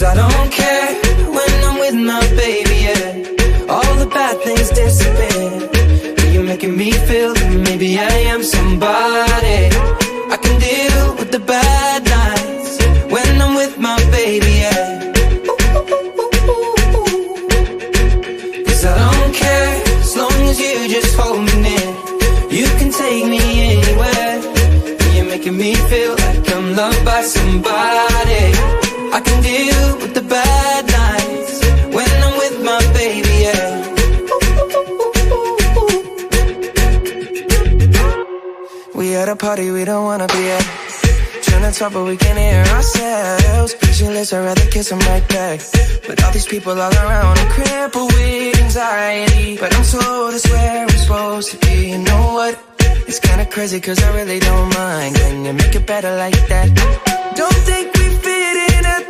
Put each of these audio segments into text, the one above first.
Cause I don't care when I'm with my baby, yeah. All the bad things disappear. You're making me feel that maybe I am somebody. I can deal with the bad nights when I'm with my baby, yeah. Cause I don't care as long as you just hold me near. You can take me anywhere. You're making me feel like I'm loved by somebody. I can deal with the bad nights when I'm with my baby, yeah. We at a party we don't wanna be at. Trying to talk, but we can't hear ourselves. Pictureless, I'd rather kiss them right back. But all these people all around, I'm crippled with anxiety. But I'm told it's where I'm supposed to be. You know what? It's kinda crazy, cause I really don't mind. Can you make it better like that? Don't think we fit in at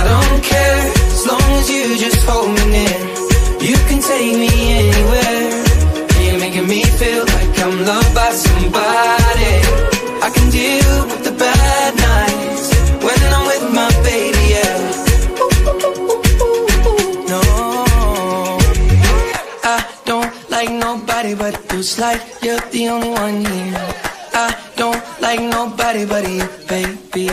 I don't care as long as you just hold me near. You can take me anywhere. You're making me feel like I'm loved by somebody. I can deal with the bad nights when I'm with my baby, yeah. No, I don't like nobody but you. Like you're the only one here. I don't like nobody but you, baby.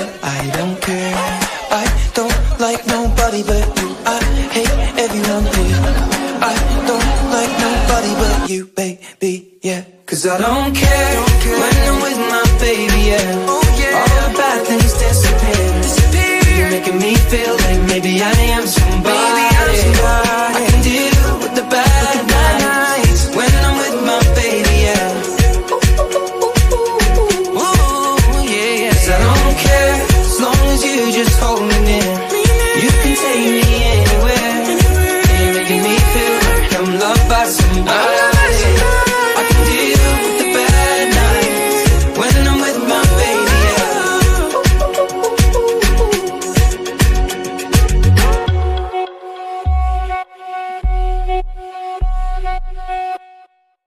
You, baby. Yeah. Cause I don't care, when I'm with my baby, yeah.